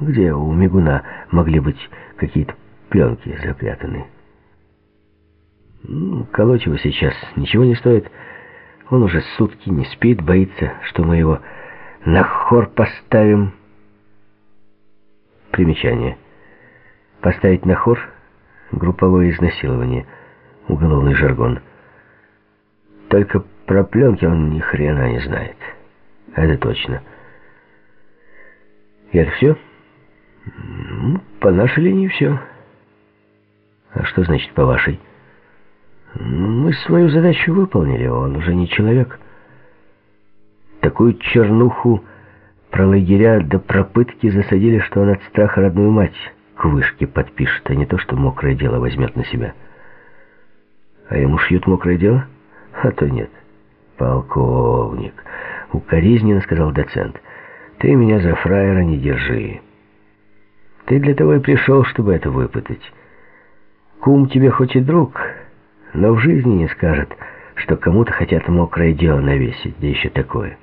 где у Мигуна могли быть какие-то пленки запрятаны. Ну, колоть его сейчас ничего не стоит. Он уже сутки не спит, боится, что мы его на хор поставим. Примечание. Поставить на хор — групповое изнасилование, уголовный жаргон. Только про пленки он ни хрена не знает. Это точно. И это все? Ну, по нашей линии все. А что значит по вашей? Мы свою задачу выполнили, он уже не человек. Такую чернуху про лагеря до пропытки засадили, что он от страха родную мать к вышке подпишет, а не то, что мокрое дело возьмет на себя. А ему шьют мокрое дело? А то нет. Полковник, укоризненно сказал доцент, ты меня за фраера не держи. Ты для того и пришел, чтобы это выпытать. Кум тебе хоть и друг, но в жизни не скажет, что кому-то хотят мокрое дело навесить, да еще такое.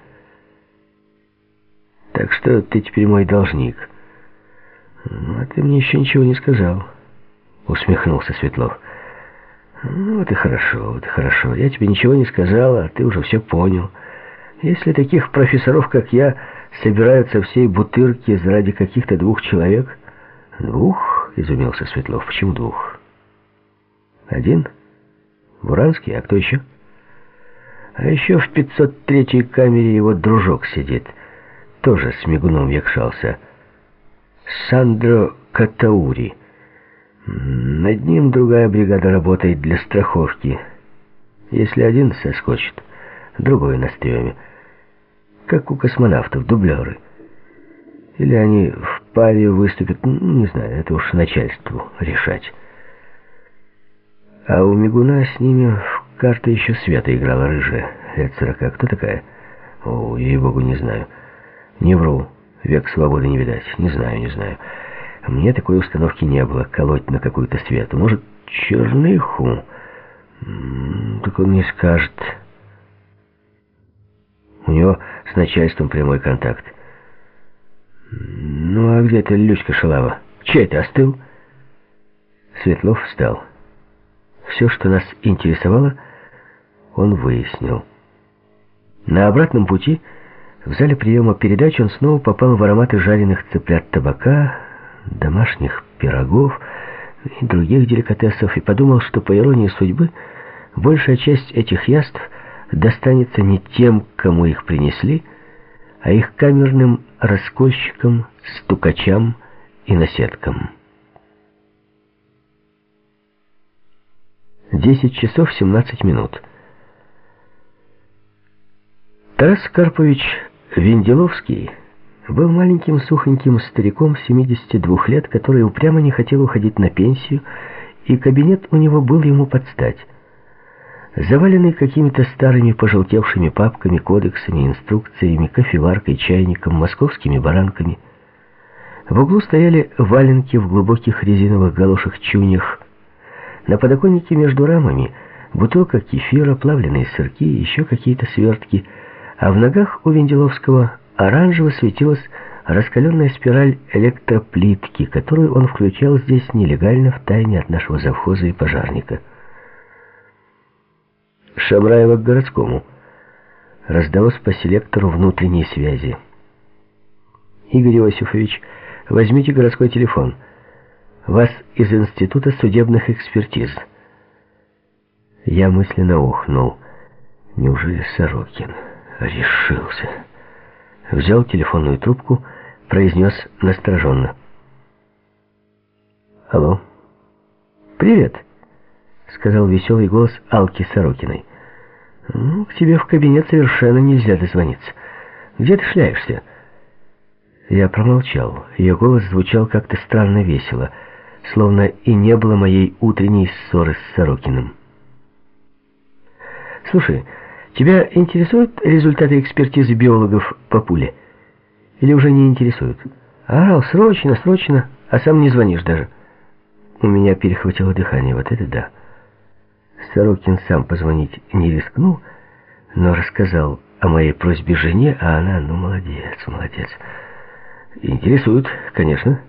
Так что ты теперь мой должник. Ну, а ты мне еще ничего не сказал, усмехнулся Светлов. Ну, вот и хорошо, вот и хорошо. Я тебе ничего не сказал, а ты уже все понял. Если таких профессоров, как я, собираются всей бутырки ради каких-то двух человек... Двух? Изумился Светлов. Почему двух? Один? Буранский, а кто еще? А еще в 503-й камере его дружок сидит. Тоже с мигуном якшался. Сандро Катаури. Над ним другая бригада работает для страховки. Если один соскочит, другой на стреме. Как у космонавтов, дублеры. Или они в паре выступят, ну, не знаю, это уж начальству решать. А у Мигуна с ними в карты еще Света играла рыжая, лет сорока. Кто такая? О, ей-богу, не знаю. Не вру, век свободы не видать. Не знаю, не знаю. Мне такой установки не было, колоть на какую-то Свету. Может, черныху? Так он не скажет. У него с начальством прямой контакт. Ну, а где эта Люська Шалава? Чей ты остыл? Светлов встал. Все, что нас интересовало, он выяснил. На обратном пути в зале приема передач он снова попал в ароматы жареных цыплят табака, домашних пирогов и других деликатесов и подумал, что по иронии судьбы большая часть этих яств достанется не тем, кому их принесли, а их камерным раскольщикам, стукачам и наседкам. 10 часов 17 минут. Тарас Карпович Венделовский был маленьким сухоньким стариком 72 лет, который упрямо не хотел уходить на пенсию, и кабинет у него был ему под стать. Заваленный какими-то старыми пожелтевшими папками, кодексами, инструкциями, кофеваркой, чайником, московскими баранками. В углу стояли валенки в глубоких резиновых галошах-чунях, на подоконнике между рамами бутылка кефира, плавленые сырки и еще какие-то свертки, а в ногах у Венделовского оранжево светилась раскаленная спираль электроплитки, которую он включал здесь нелегально в тайне от нашего завхоза и пожарника. Шамраева к городскому. Раздалось по селектору внутренней связи. Игорь Иосифович, возьмите городской телефон. Вас из Института судебных экспертиз. Я мысленно охнул. Неужели Сорокин решился? Взял телефонную трубку, произнес настороженно. «Алло?» «Привет», — сказал веселый голос Алки Сорокиной. «Ну, к тебе в кабинет совершенно нельзя дозвониться. Где ты шляешься?» Я промолчал. Ее голос звучал как-то странно весело — словно и не было моей утренней ссоры с Сорокиным. «Слушай, тебя интересуют результаты экспертизы биологов по пуле? Или уже не интересуют? Орал срочно, срочно, а сам не звонишь даже». У меня перехватило дыхание, вот это да. Сорокин сам позвонить не рискнул, но рассказал о моей просьбе жене, а она, ну, молодец, молодец. Интересует, конечно.